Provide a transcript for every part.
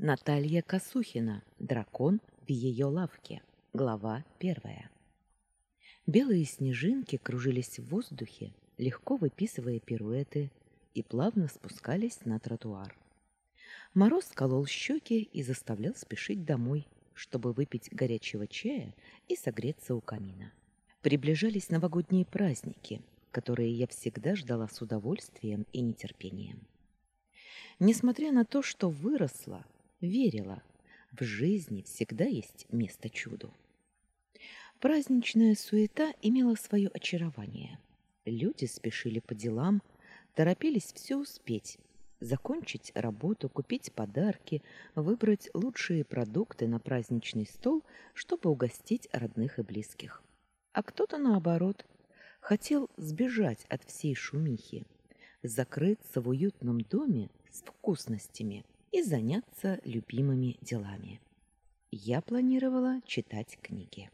Наталья Косухина. Дракон в ее лавке. Глава первая. Белые снежинки кружились в воздухе, легко выписывая пируэты, и плавно спускались на тротуар. Мороз колол щеки и заставлял спешить домой, чтобы выпить горячего чая и согреться у камина. Приближались новогодние праздники, которые я всегда ждала с удовольствием и нетерпением. Несмотря на то, что выросла, верила, в жизни всегда есть место чуду. Праздничная суета имела свое очарование. Люди спешили по делам, торопились все успеть, закончить работу, купить подарки, выбрать лучшие продукты на праздничный стол, чтобы угостить родных и близких. А кто-то, наоборот, хотел сбежать от всей шумихи, закрыться в уютном доме с вкусностями – и заняться любимыми делами. Я планировала читать книги.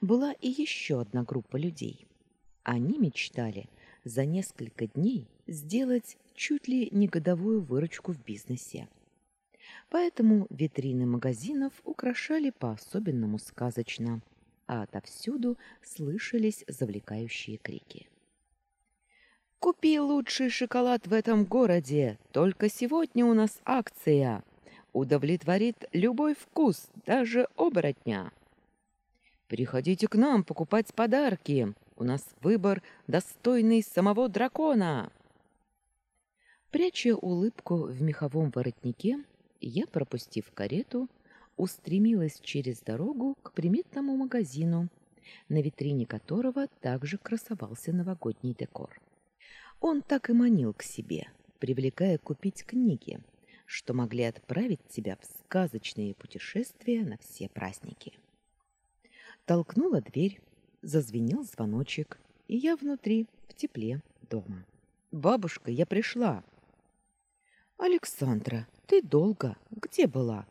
Была и еще одна группа людей. Они мечтали за несколько дней сделать чуть ли не годовую выручку в бизнесе. Поэтому витрины магазинов украшали по-особенному сказочно, а отовсюду слышались завлекающие крики. Купи лучший шоколад в этом городе. Только сегодня у нас акция. Удовлетворит любой вкус, даже оборотня. Приходите к нам покупать подарки. У нас выбор достойный самого дракона. Пряча улыбку в меховом воротнике, я, пропустив карету, устремилась через дорогу к приметному магазину, на витрине которого также красовался новогодний декор. Он так и манил к себе, привлекая купить книги, что могли отправить тебя в сказочные путешествия на все праздники. Толкнула дверь, зазвенел звоночек, и я внутри, в тепле дома. «Бабушка, я пришла!» «Александра, ты долго? Где была?»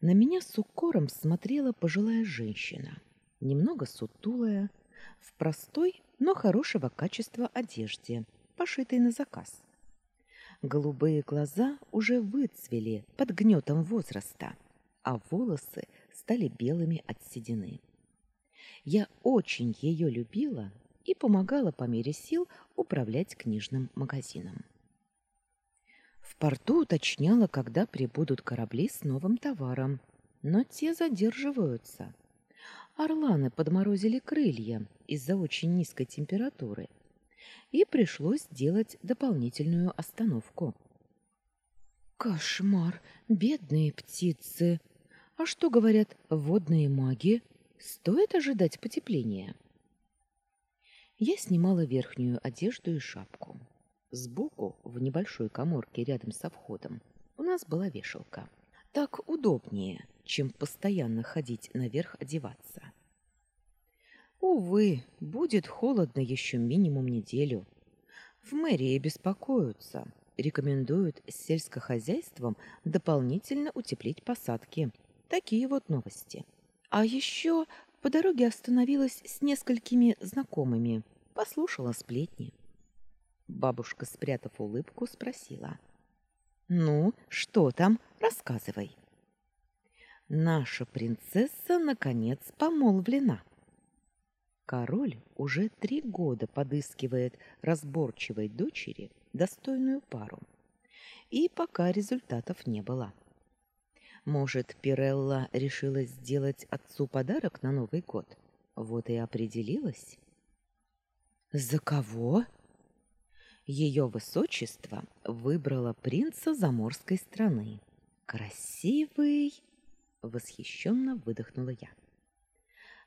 На меня с укором смотрела пожилая женщина, немного сутулая, в простой, но хорошего качества одежде, пошитой на заказ. Голубые глаза уже выцвели под гнетом возраста, а волосы стали белыми от седины. Я очень ее любила и помогала по мере сил управлять книжным магазином. В порту уточняла, когда прибудут корабли с новым товаром, но те задерживаются – Орланы подморозили крылья из-за очень низкой температуры, и пришлось делать дополнительную остановку. Кошмар, бедные птицы. А что говорят водные маги? Стоит ожидать потепления. Я снимала верхнюю одежду и шапку. Сбоку, в небольшой каморке рядом со входом, у нас была вешалка. Так удобнее, чем постоянно ходить наверх одеваться. Увы, будет холодно еще минимум неделю. В мэрии беспокоятся, рекомендуют с сельскохозяйством дополнительно утеплить посадки. Такие вот новости. А еще по дороге остановилась с несколькими знакомыми, послушала сплетни. Бабушка, спрятав улыбку, спросила: "Ну, что там? Рассказывай". Наша принцесса наконец помолвлена. Король уже три года подыскивает разборчивой дочери достойную пару. И пока результатов не было. Может, Пирелла решила сделать отцу подарок на Новый год? Вот и определилась. За кого? Ее высочество выбрало принца заморской страны. Красивый, восхищенно выдохнула я.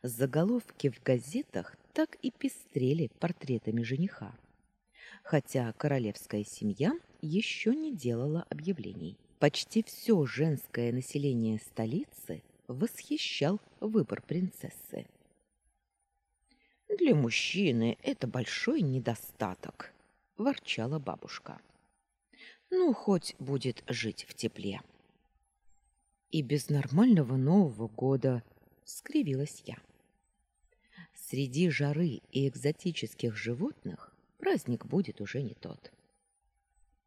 Заголовки в газетах так и пестрели портретами жениха. Хотя королевская семья еще не делала объявлений. Почти все женское население столицы восхищал выбор принцессы. Для мужчины это большой недостаток, ворчала бабушка. Ну, хоть будет жить в тепле. И без нормального Нового года скривилась я. Среди жары и экзотических животных праздник будет уже не тот.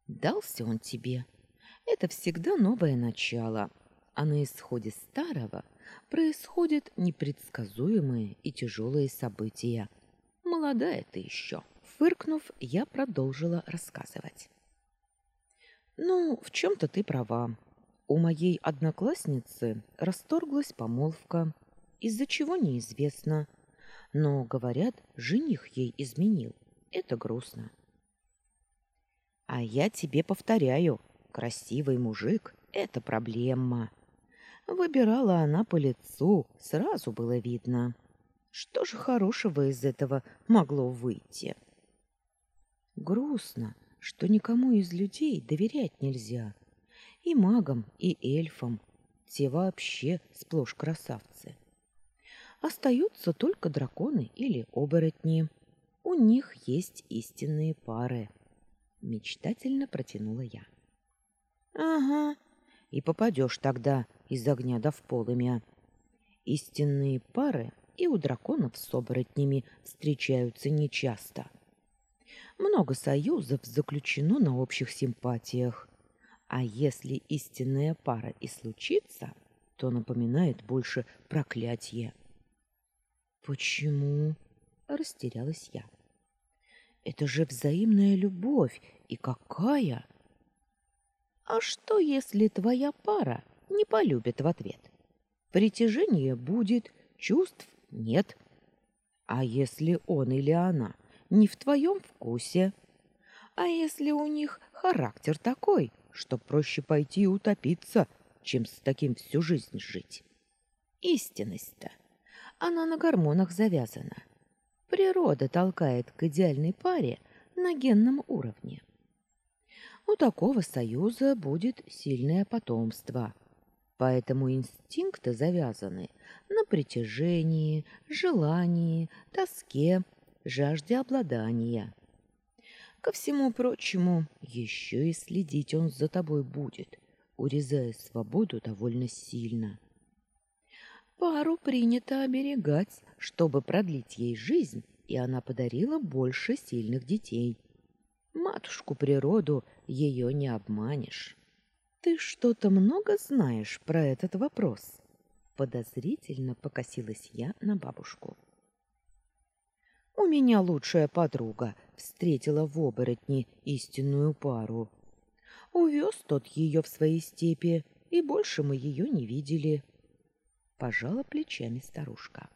Дался он тебе. Это всегда новое начало, а на исходе старого происходят непредсказуемые и тяжелые события. Молодая ты еще. Фыркнув, я продолжила рассказывать. Ну, в чем-то ты права. У моей одноклассницы расторглась помолвка, из-за чего неизвестно. Но, говорят, жених ей изменил. Это грустно. А я тебе повторяю, красивый мужик — это проблема. Выбирала она по лицу, сразу было видно. Что же хорошего из этого могло выйти? Грустно, что никому из людей доверять нельзя. И магам, и эльфам. Те вообще сплошь красавцы. Остаются только драконы или оборотни. У них есть истинные пары. Мечтательно протянула я. Ага, и попадешь тогда из огня до в полымя. Истинные пары и у драконов с оборотнями встречаются нечасто. Много союзов заключено на общих симпатиях. А если истинная пара и случится, то напоминает больше проклятие. Почему? растерялась я. Это же взаимная любовь, и какая? А что, если твоя пара не полюбит в ответ? Притяжение будет, чувств нет. А если он или она не в твоем вкусе? А если у них характер такой, что проще пойти утопиться, чем с таким всю жизнь жить? Истинность-то, она на гормонах завязана. Природа толкает к идеальной паре на генном уровне. У такого союза будет сильное потомство. Поэтому инстинкты завязаны на притяжении, желании, тоске, жажде обладания. Ко всему прочему, еще и следить он за тобой будет, урезая свободу довольно сильно. Пару принято оберегать, чтобы продлить ей жизнь, и она подарила больше сильных детей. Матушку природу ее не обманешь. Ты что-то много знаешь про этот вопрос? Подозрительно покосилась я на бабушку. У меня лучшая подруга встретила в оборотне истинную пару. Увез тот ее в свои степи, и больше мы ее не видели. Пожала плечами старушка.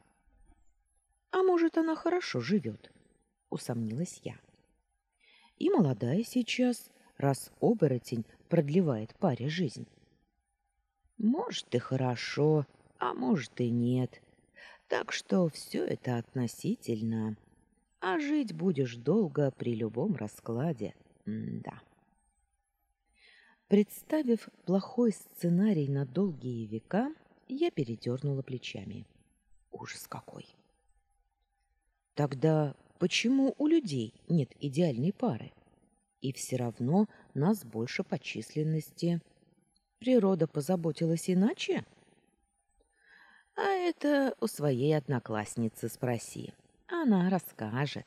А может, она хорошо живет? Усомнилась я. И молодая сейчас, раз оборотень продлевает паре жизнь. Может, и хорошо, а может и нет. Так что все это относительно а жить будешь долго при любом раскладе. М да. Представив плохой сценарий на долгие века, я передернула плечами. Ужас какой. Тогда почему у людей нет идеальной пары? И все равно нас больше по численности. Природа позаботилась иначе? А это у своей одноклассницы спроси. Она расскажет.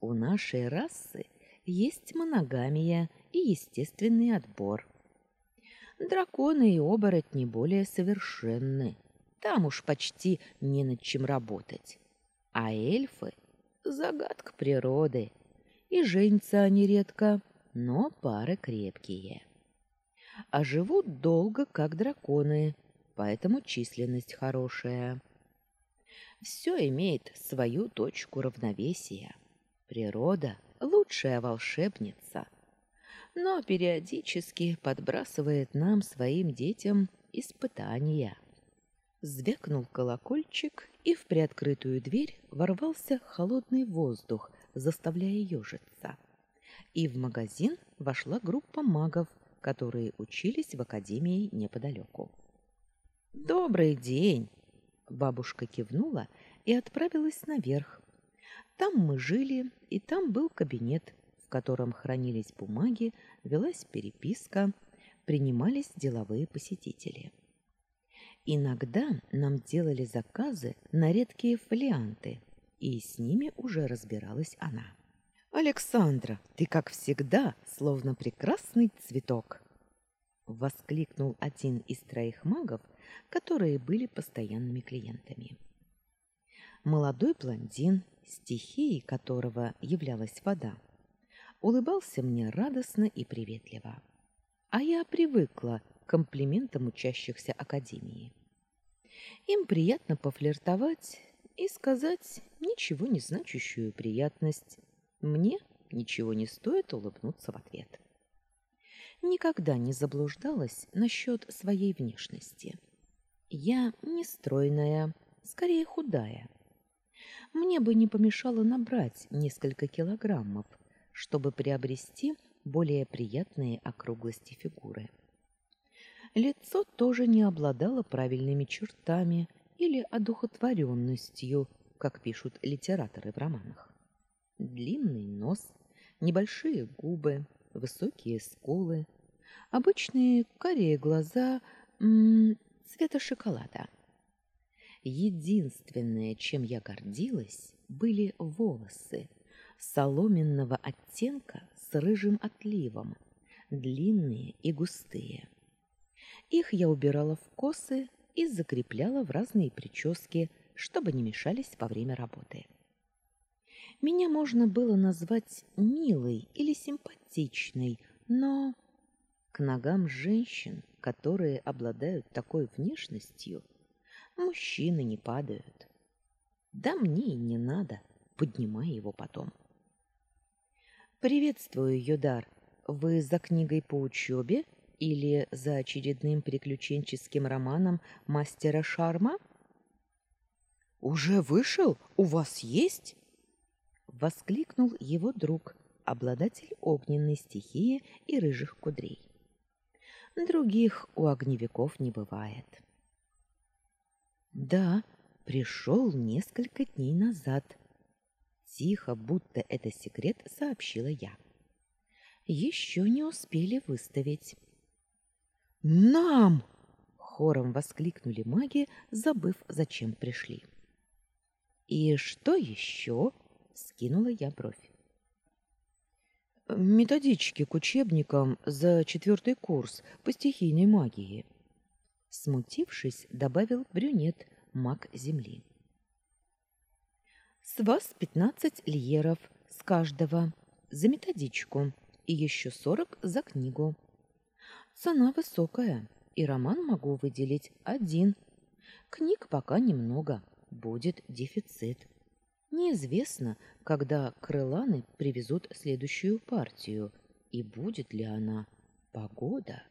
У нашей расы есть моногамия и естественный отбор. Драконы и оборотни более совершенны. Там уж почти не над чем работать. А эльфы — загадка природы. И женятся они редко, но пары крепкие. А живут долго, как драконы, поэтому численность хорошая. Все имеет свою точку равновесия. Природа — лучшая волшебница, но периодически подбрасывает нам, своим детям, испытания. Звякнул колокольчик, и в приоткрытую дверь ворвался холодный воздух, заставляя ежиться. И в магазин вошла группа магов, которые учились в академии неподалеку. «Добрый день!» Бабушка кивнула и отправилась наверх. Там мы жили, и там был кабинет, в котором хранились бумаги, велась переписка, принимались деловые посетители. Иногда нам делали заказы на редкие фолианты, и с ними уже разбиралась она. Александра, ты как всегда, словно прекрасный цветок. воскликнул один из троих магов, которые были постоянными клиентами. Молодой блондин, стихией которого являлась вода, улыбался мне радостно и приветливо. А я привыкла к комплиментам учащихся академии. Им приятно пофлиртовать и сказать ничего не значащую приятность. Мне ничего не стоит улыбнуться в ответ. Никогда не заблуждалась насчет своей внешности. Я не стройная, скорее худая. Мне бы не помешало набрать несколько килограммов, чтобы приобрести более приятные округлости фигуры. Лицо тоже не обладало правильными чертами или одухотворенностью, как пишут литераторы в романах. Длинный нос, небольшие губы, высокие скулы, обычные карие глаза м -м, цвета шоколада. Единственное, чем я гордилась, были волосы соломенного оттенка с рыжим отливом, длинные и густые. Их я убирала в косы и закрепляла в разные прически, чтобы не мешались во время работы. Меня можно было назвать милой или симпатичной, но к ногам женщин, которые обладают такой внешностью, мужчины не падают. Да мне и не надо, поднимай его потом. Приветствую, Юдар. Вы за книгой по учебе или за очередным приключенческим романом мастера Шарма? Уже вышел? У вас есть? воскликнул его друг, обладатель огненной стихии и рыжих кудрей. Других у огневиков не бывает. Да, пришел несколько дней назад. Тихо, будто это секрет, сообщила я. Еще не успели выставить. Нам! хором воскликнули маги, забыв, зачем пришли. И что еще? скинула я бровь. Методички к учебникам за четвертый курс по стихийной магии. Смутившись, добавил брюнет, маг земли. С вас пятнадцать льеров с каждого за методичку и еще сорок за книгу. Цена высокая, и роман могу выделить один. Книг пока немного, будет дефицит. Неизвестно, когда крыланы привезут следующую партию и будет ли она погода.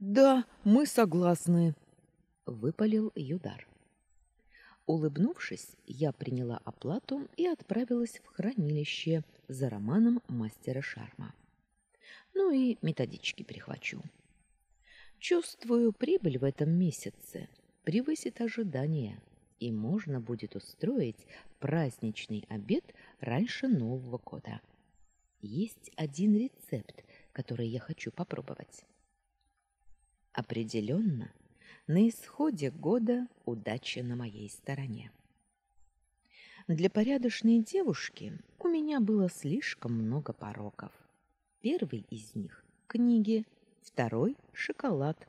Да, мы согласны, выпалил Юдар. Улыбнувшись, я приняла оплату и отправилась в хранилище за романом мастера Шарма. Ну и методички прихвачу. Чувствую, прибыль в этом месяце превысит ожидания и можно будет устроить праздничный обед раньше Нового года. Есть один рецепт, который я хочу попробовать. Определенно, на исходе года удача на моей стороне. Для порядочной девушки у меня было слишком много пороков. Первый из них книги, второй шоколад,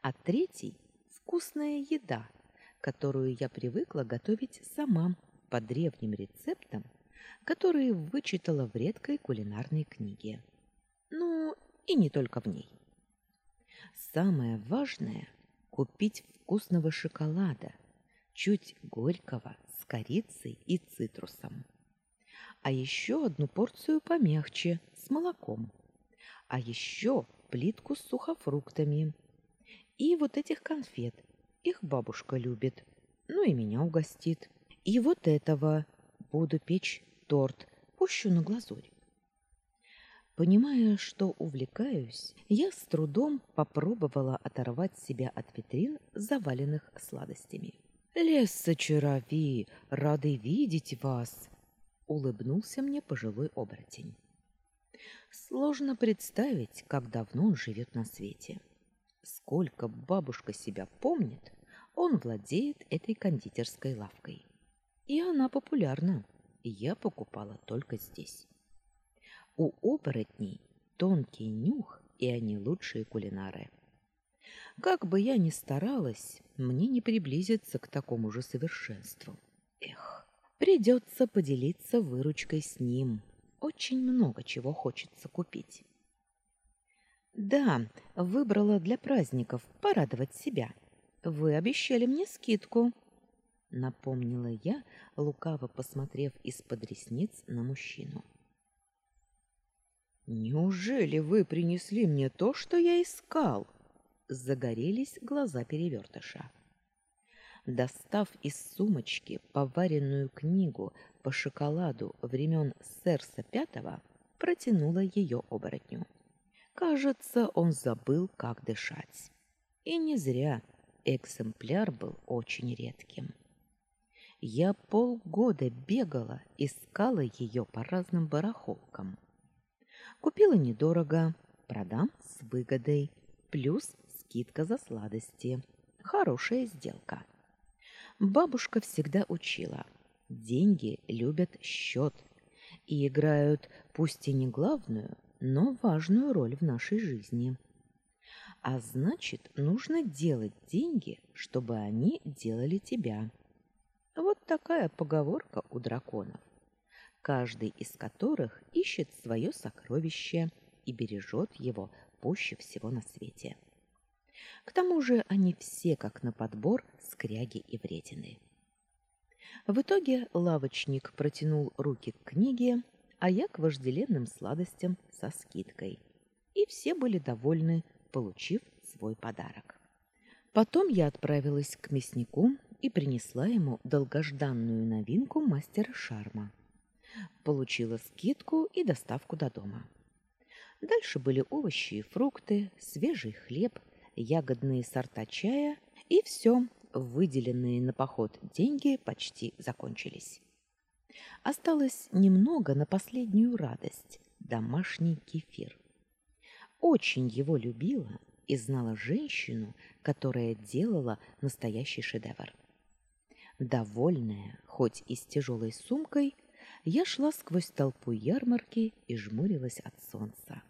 а третий вкусная еда которую я привыкла готовить сама по древним рецептам, которые вычитала в редкой кулинарной книге. Ну, и не только в ней. Самое важное купить вкусного шоколада, чуть горького, с корицей и цитрусом. А еще одну порцию помягче, с молоком. А еще плитку с сухофруктами. И вот этих конфет их бабушка любит. Ну и меня угостит. И вот этого буду печь торт, пущу на глазурь. Понимая, что увлекаюсь, я с трудом попробовала оторвать себя от витрин, заваленных сладостями. «Лесса Чарови, рады видеть вас!» — улыбнулся мне пожилой оборотень. Сложно представить, как давно он живет на свете. Сколько бабушка себя помнит, он владеет этой кондитерской лавкой. И она популярна. Я покупала только здесь. У оборотней тонкий нюх и они лучшие кулинары. Как бы я ни старалась, мне не приблизиться к такому же совершенству. Эх, придется поделиться выручкой с ним. Очень много чего хочется купить. Да, выбрала для праздников порадовать себя. Вы обещали мне скидку, напомнила я, лукаво посмотрев из-под ресниц на мужчину. Неужели вы принесли мне то, что я искал? Загорелись глаза перевертыша. Достав из сумочки поваренную книгу по шоколаду времен Серса Пятого, протянула ее оборотню. Кажется, он забыл, как дышать. И не зря экземпляр был очень редким. Я полгода бегала, искала ее по разным барахолкам. Купила недорого, продам с выгодой, плюс скидка за сладости. Хорошая сделка. Бабушка всегда учила: деньги любят счет и играют пусть и не главную, но важную роль в нашей жизни. А значит, нужно делать деньги, чтобы они делали тебя. Вот такая поговорка у драконов, каждый из которых ищет свое сокровище и бережет его пуще всего на свете. К тому же они все, как на подбор, скряги и вредины. В итоге лавочник протянул руки к книге, а я к вожделенным сладостям со скидкой. И все были довольны, получив свой подарок. Потом я отправилась к мяснику и принесла ему долгожданную новинку мастера шарма. Получила скидку и доставку до дома. Дальше были овощи и фрукты, свежий хлеб, ягодные сорта чая, и все, выделенные на поход деньги почти закончились. Осталось немного на последнюю радость домашний кефир. Очень его любила и знала женщину, которая делала настоящий шедевр. Довольная, хоть и с тяжелой сумкой, я шла сквозь толпу ярмарки и жмурилась от солнца.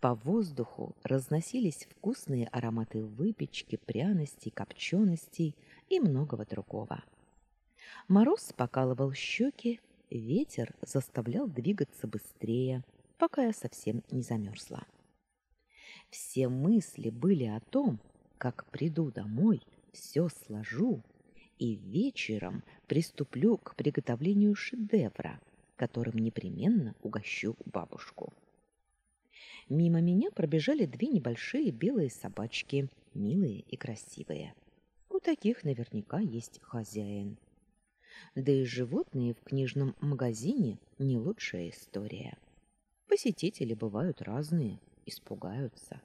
По воздуху разносились вкусные ароматы выпечки, пряностей, копченостей и многого другого. Мороз покалывал щеки, ветер заставлял двигаться быстрее, пока я совсем не замерзла. Все мысли были о том, как приду домой, все сложу и вечером приступлю к приготовлению шедевра, которым непременно угощу бабушку. Мимо меня пробежали две небольшие белые собачки, милые и красивые. У таких наверняка есть хозяин. Да и животные в книжном магазине не лучшая история. Посетители бывают разные, испугаются.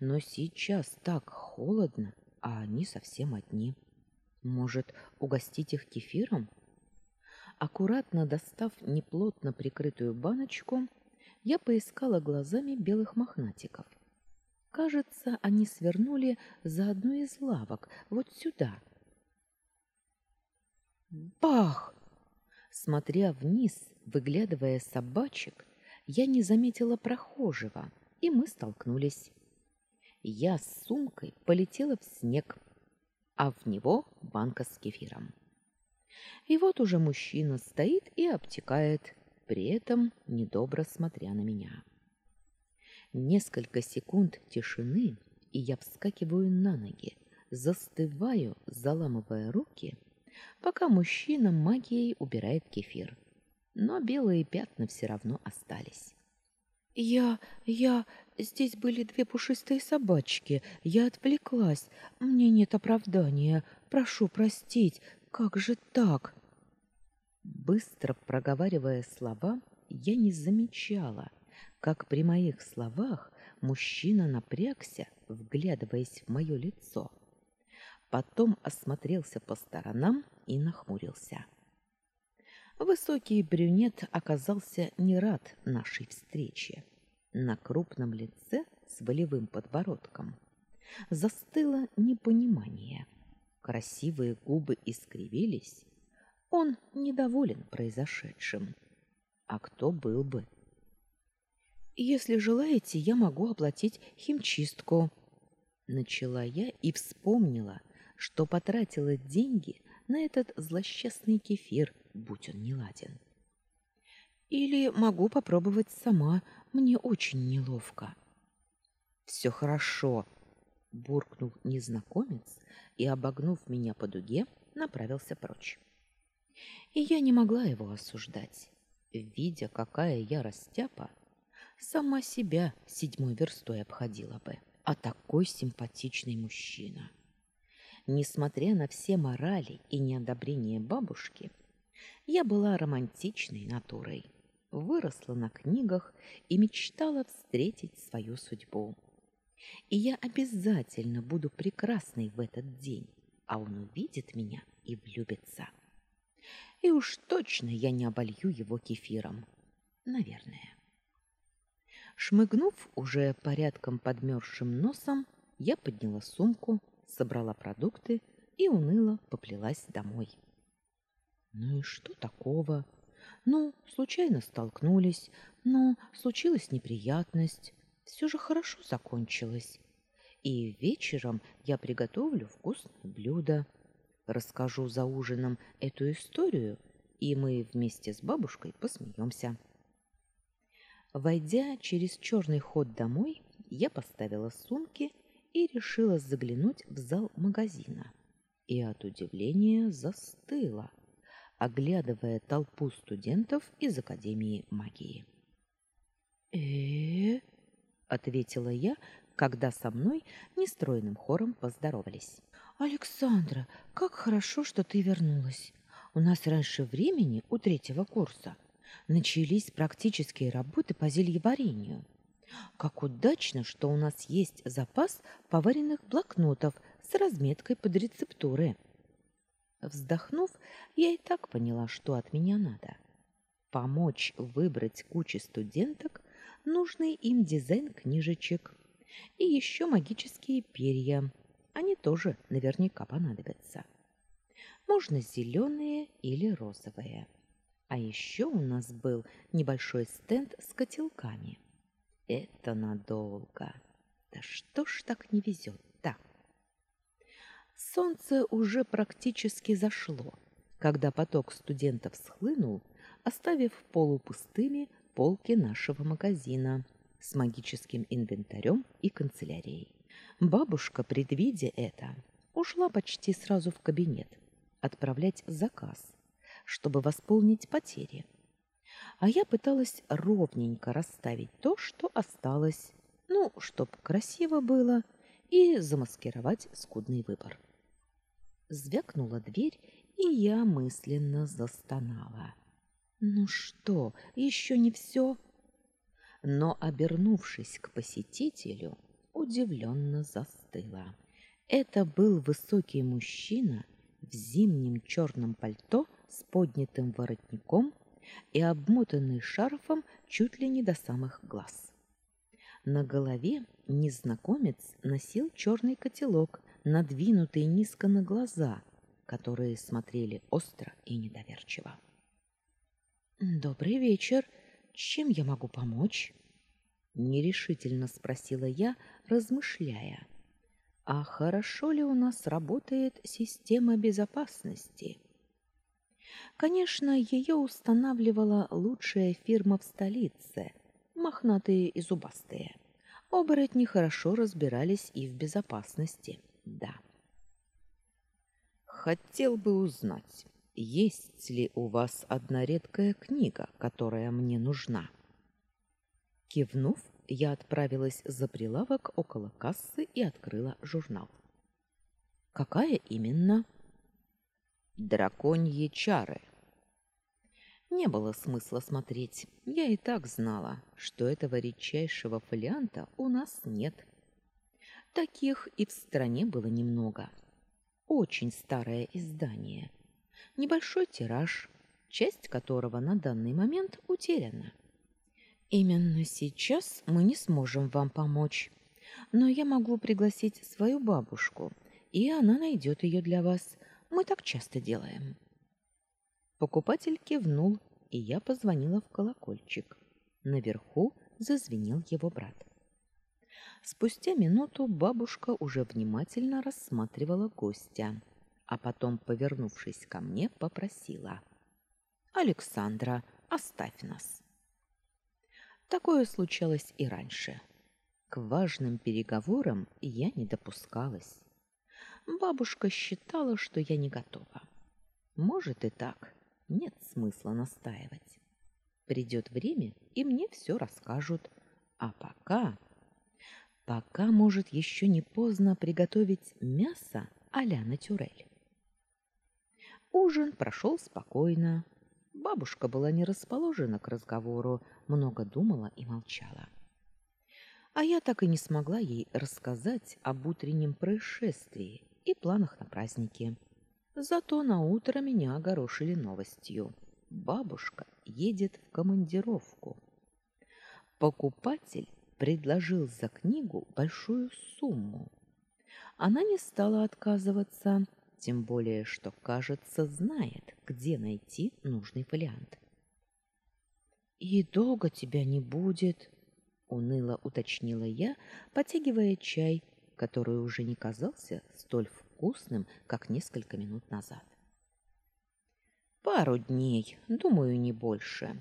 Но сейчас так холодно, а они совсем одни. Может, угостить их кефиром? Аккуратно достав неплотно прикрытую баночку, я поискала глазами белых мохнатиков. Кажется, они свернули за одну из лавок, вот сюда. Бах! Смотря вниз, выглядывая собачек, я не заметила прохожего, и мы столкнулись. Я с сумкой полетела в снег, а в него банка с кефиром. И вот уже мужчина стоит и обтекает, при этом недобро смотря на меня. Несколько секунд тишины, и я вскакиваю на ноги, застываю, заламывая руки, пока мужчина магией убирает кефир. Но белые пятна все равно остались. Я, я, здесь были две пушистые собачки. Я отвлеклась. Мне нет оправдания. Прошу простить. Как же так? Быстро проговаривая слова, я не замечала, как при моих словах мужчина напрягся, вглядываясь в мое лицо. Потом осмотрелся по сторонам и нахмурился. Высокий брюнет оказался не рад нашей встрече. На крупном лице с волевым подбородком застыло непонимание. Красивые губы искривились, он недоволен произошедшим. А кто был бы? Если желаете, я могу оплатить химчистку. Начала я и вспомнила, что потратила деньги на этот злосчастный кефир, будь он не ладен. Или могу попробовать сама, мне очень неловко. Все хорошо, буркнул незнакомец и, обогнув меня по дуге, направился прочь. И я не могла его осуждать. Видя, какая я растяпа, сама себя седьмой верстой обходила бы. А такой симпатичный мужчина. Несмотря на все морали и неодобрение бабушки, я была романтичной натурой. Выросла на книгах и мечтала встретить свою судьбу. И я обязательно буду прекрасной в этот день, а он увидит меня и влюбится. И уж точно я не оболью его кефиром. Наверное. Шмыгнув уже порядком подмерзшим носом, я подняла сумку, собрала продукты и уныло поплелась домой. Ну и что такого? Ну, случайно столкнулись, но случилась неприятность. Все же хорошо закончилось. И вечером я приготовлю вкусное блюдо. Расскажу за ужином эту историю, и мы вместе с бабушкой посмеемся. Войдя через черный ход домой, я поставила сумки и решила заглянуть в зал магазина. И от удивления застыла, оглядывая толпу студентов из Академии магии. э ответила я, когда со мной нестройным хором поздоровались. Александра, как хорошо, что ты вернулась. У нас раньше времени у третьего курса начались практические работы по зельеварению. Как удачно, что у нас есть запас поваренных блокнотов с разметкой под рецептуры. Вздохнув, я и так поняла, что от меня надо. Помочь выбрать куче студенток нужный им дизайн книжечек и еще магические перья. Они тоже наверняка понадобятся. Можно зеленые или розовые. А еще у нас был небольшой стенд с котелками. Это надолго. Да что ж так не везет-то? Солнце уже практически зашло, когда поток студентов схлынул, оставив полупустыми полки нашего магазина с магическим инвентарем и канцелярией. Бабушка, предвидя это, ушла почти сразу в кабинет отправлять заказ, чтобы восполнить потери а я пыталась ровненько расставить то, что осталось, ну, чтоб красиво было, и замаскировать скудный выбор. Звякнула дверь, и я мысленно застонала. Ну что, еще не все? Но, обернувшись к посетителю, удивленно застыла. Это был высокий мужчина в зимнем черном пальто с поднятым воротником и обмотанный шарфом чуть ли не до самых глаз. На голове незнакомец носил черный котелок, надвинутый низко на глаза, которые смотрели остро и недоверчиво. Добрый вечер. Чем я могу помочь? нерешительно спросила я, размышляя. А хорошо ли у нас работает система безопасности? Конечно, ее устанавливала лучшая фирма в столице, мохнатые и зубастые. Оборотни хорошо разбирались и в безопасности, да. Хотел бы узнать, есть ли у вас одна редкая книга, которая мне нужна? Кивнув, я отправилась за прилавок около кассы и открыла журнал. Какая именно? Драконьи чары. Не было смысла смотреть. Я и так знала, что этого редчайшего фолианта у нас нет. Таких и в стране было немного. Очень старое издание. Небольшой тираж, часть которого на данный момент утеряна. Именно сейчас мы не сможем вам помочь, но я могу пригласить свою бабушку, и она найдет ее для вас мы так часто делаем. Покупатель кивнул, и я позвонила в колокольчик. Наверху зазвенел его брат. Спустя минуту бабушка уже внимательно рассматривала гостя, а потом, повернувшись ко мне, попросила: "Александра, оставь нас". Такое случалось и раньше. К важным переговорам я не допускалась. Бабушка считала, что я не готова. Может и так. Нет смысла настаивать. Придет время, и мне все расскажут. А пока Пока, может, еще не поздно приготовить мясо а-ля натюрель. Ужин прошел спокойно. Бабушка была не расположена к разговору, много думала и молчала. А я так и не смогла ей рассказать об утреннем происшествии и планах на праздники. Зато на утро меня огорошили новостью. Бабушка едет в командировку. Покупатель предложил за книгу большую сумму. Она не стала отказываться, тем более, что, кажется, знает, где найти нужный фолиант. «И долго тебя не будет?» — уныло уточнила я, потягивая чай, который уже не казался столь вкусным, как несколько минут назад. «Пару дней, думаю, не больше»,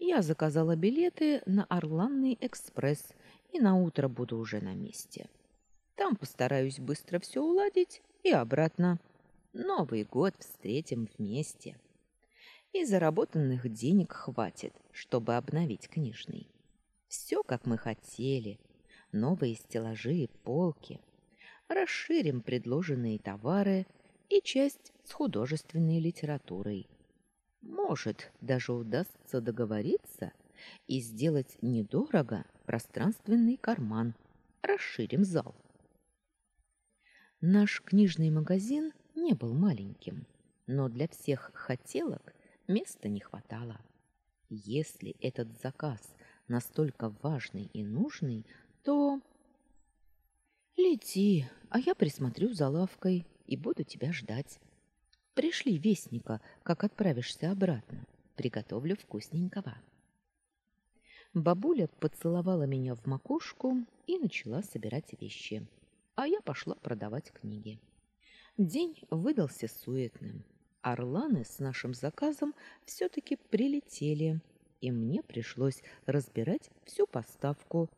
я заказала билеты на Орланный экспресс и на утро буду уже на месте. Там постараюсь быстро все уладить и обратно. Новый год встретим вместе. И заработанных денег хватит, чтобы обновить книжный. Все, как мы хотели. Новые стеллажи и полки. Расширим предложенные товары и часть с художественной литературой. Может, даже удастся договориться и сделать недорого пространственный карман. Расширим зал. Наш книжный магазин не был маленьким, но для всех хотелок места не хватало. Если этот заказ настолько важный и нужный, то лети, а я присмотрю за лавкой и буду тебя ждать. Пришли вестника, как отправишься обратно. Приготовлю вкусненького. Бабуля поцеловала меня в макушку и начала собирать вещи, а я пошла продавать книги. День выдался суетным. Орланы с нашим заказом все таки прилетели, и мне пришлось разбирать всю поставку,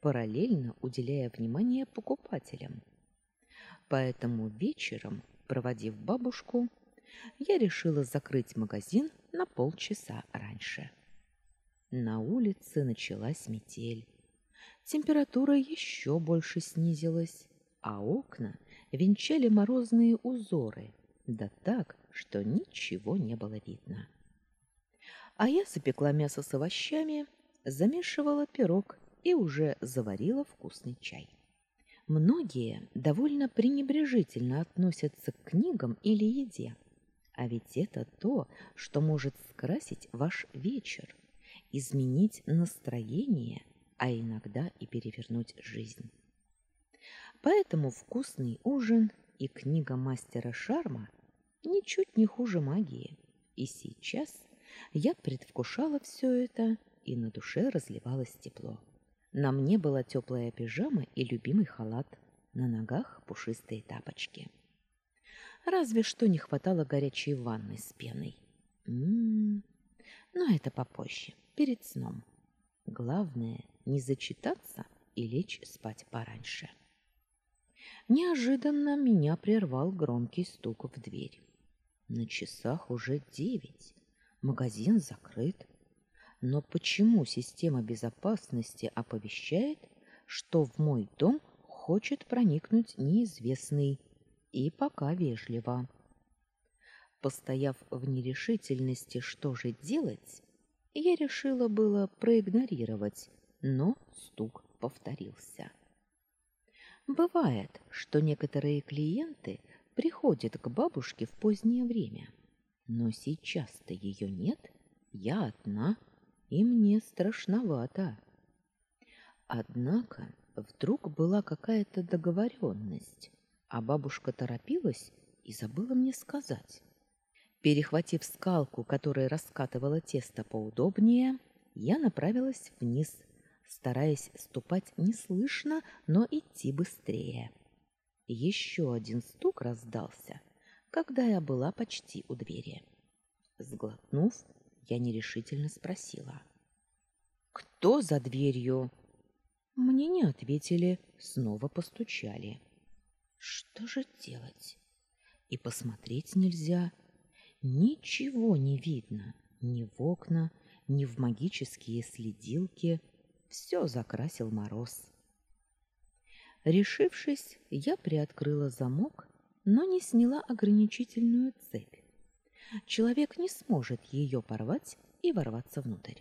параллельно уделяя внимание покупателям. Поэтому вечером, проводив бабушку, я решила закрыть магазин на полчаса раньше. На улице началась метель. Температура еще больше снизилась, а окна венчали морозные узоры, да так, что ничего не было видно. А я запекла мясо с овощами, замешивала пирог и уже заварила вкусный чай. Многие довольно пренебрежительно относятся к книгам или еде, а ведь это то, что может скрасить ваш вечер, изменить настроение, а иногда и перевернуть жизнь. Поэтому вкусный ужин и книга мастера Шарма ничуть не хуже магии. И сейчас я предвкушала все это, и на душе разливалось тепло. На мне была теплая пижама и любимый халат, на ногах пушистые тапочки. Разве что не хватало горячей ванны с пеной. М-м. Но это попозже, перед сном. Главное не зачитаться и лечь спать пораньше. Неожиданно меня прервал громкий стук в дверь. На часах уже девять. Магазин закрыт. Но почему система безопасности оповещает, что в мой дом хочет проникнуть неизвестный и пока вежливо. Постояв в нерешительности, что же делать, я решила было проигнорировать, но стук повторился. Бывает, что некоторые клиенты приходят к бабушке в позднее время, но сейчас-то ее нет, я одна, и мне страшновато. Однако вдруг была какая-то договоренность, а бабушка торопилась и забыла мне сказать. Перехватив скалку, которая раскатывала тесто поудобнее, я направилась вниз, стараясь ступать неслышно, но идти быстрее. Еще один стук раздался, когда я была почти у двери. Сглотнув, я нерешительно спросила: "Кто за дверью?" Мне не ответили, снова постучали. Что же делать? И посмотреть нельзя. Ничего не видно, ни в окна, ни в магические следилки. Все закрасил мороз. Решившись, я приоткрыла замок, но не сняла ограничительную цепь. Человек не сможет ее порвать и ворваться внутрь.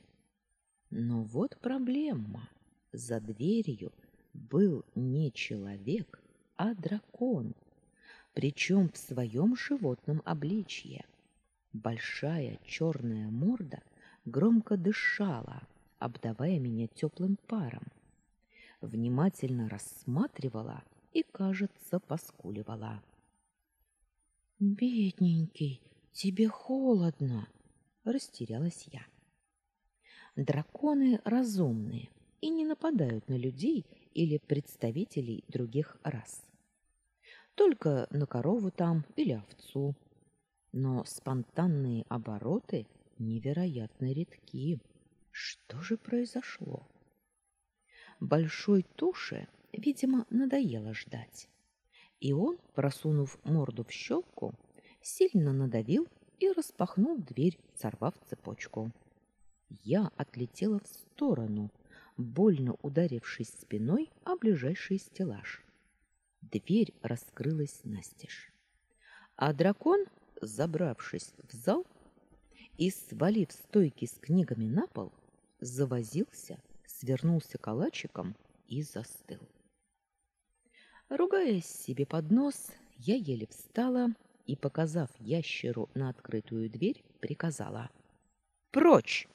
Но вот проблема. За дверью был не человек, а дракон, причем в своем животном обличье. Большая черная морда громко дышала, обдавая меня теплым паром. Внимательно рассматривала и, кажется, поскуливала. «Бедненький, тебе холодно!» — растерялась я. Драконы разумные и не нападают на людей или представителей других рас. Только на корову там или овцу. Но спонтанные обороты невероятно редки. Что же произошло? Большой туше, видимо, надоело ждать. И он, просунув морду в щелку, сильно надавил и распахнул дверь, сорвав цепочку. Я отлетела в сторону, больно ударившись спиной о ближайший стеллаж. Дверь раскрылась настежь. А дракон, забравшись в зал и свалив стойки с книгами на пол, завозился, свернулся калачиком и застыл. Ругаясь себе под нос, я еле встала и, показав ящеру на открытую дверь, приказала «Прочь!».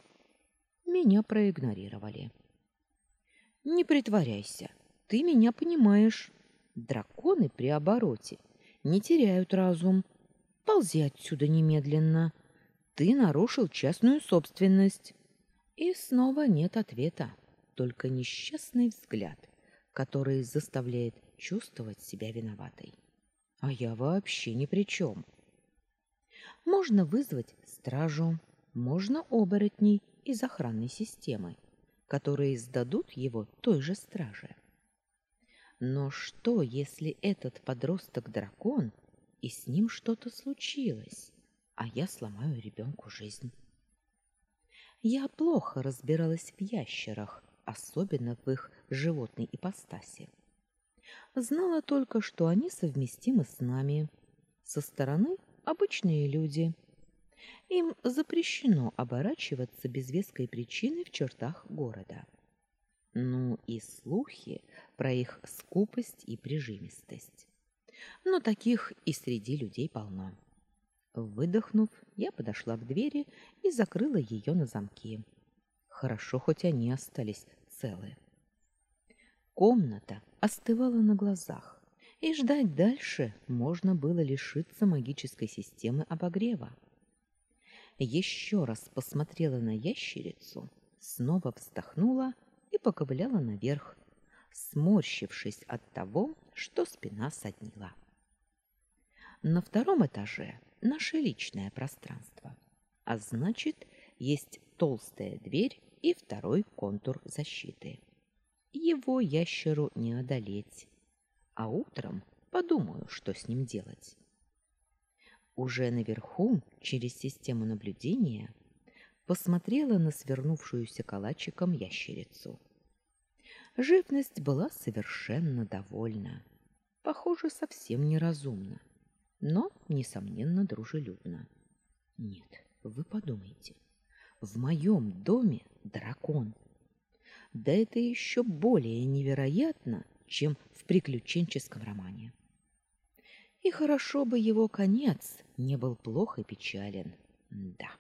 Меня проигнорировали. Не притворяйся. Ты меня понимаешь. Драконы при обороте не теряют разум. Ползи отсюда немедленно. Ты нарушил частную собственность. И снова нет ответа, только несчастный взгляд, который заставляет чувствовать себя виноватой. А я вообще ни при чем. Можно вызвать стражу, можно оборотней из охранной системы которые сдадут его той же страже. Но что, если этот подросток-дракон, и с ним что-то случилось, а я сломаю ребенку жизнь? Я плохо разбиралась в ящерах, особенно в их животной ипостаси. Знала только, что они совместимы с нами. Со стороны обычные люди — им запрещено оборачиваться без веской причины в чертах города. Ну и слухи про их скупость и прижимистость. Но таких и среди людей полно. Выдохнув, я подошла к двери и закрыла ее на замки. Хорошо, хоть они остались целы. Комната остывала на глазах, и ждать дальше можно было лишиться магической системы обогрева еще раз посмотрела на ящерицу, снова вздохнула и поковыляла наверх, сморщившись от того, что спина соднила. На втором этаже наше личное пространство, а значит, есть толстая дверь и второй контур защиты. Его ящеру не одолеть, а утром подумаю, что с ним делать. Уже наверху, через систему наблюдения, посмотрела на свернувшуюся калачиком ящерицу. Живность была совершенно довольна. Похоже, совсем неразумно, но, несомненно, дружелюбно. Нет, вы подумайте. В моем доме дракон. Да это еще более невероятно, чем в приключенческом романе. И хорошо бы его конец не был плохо печален. Да.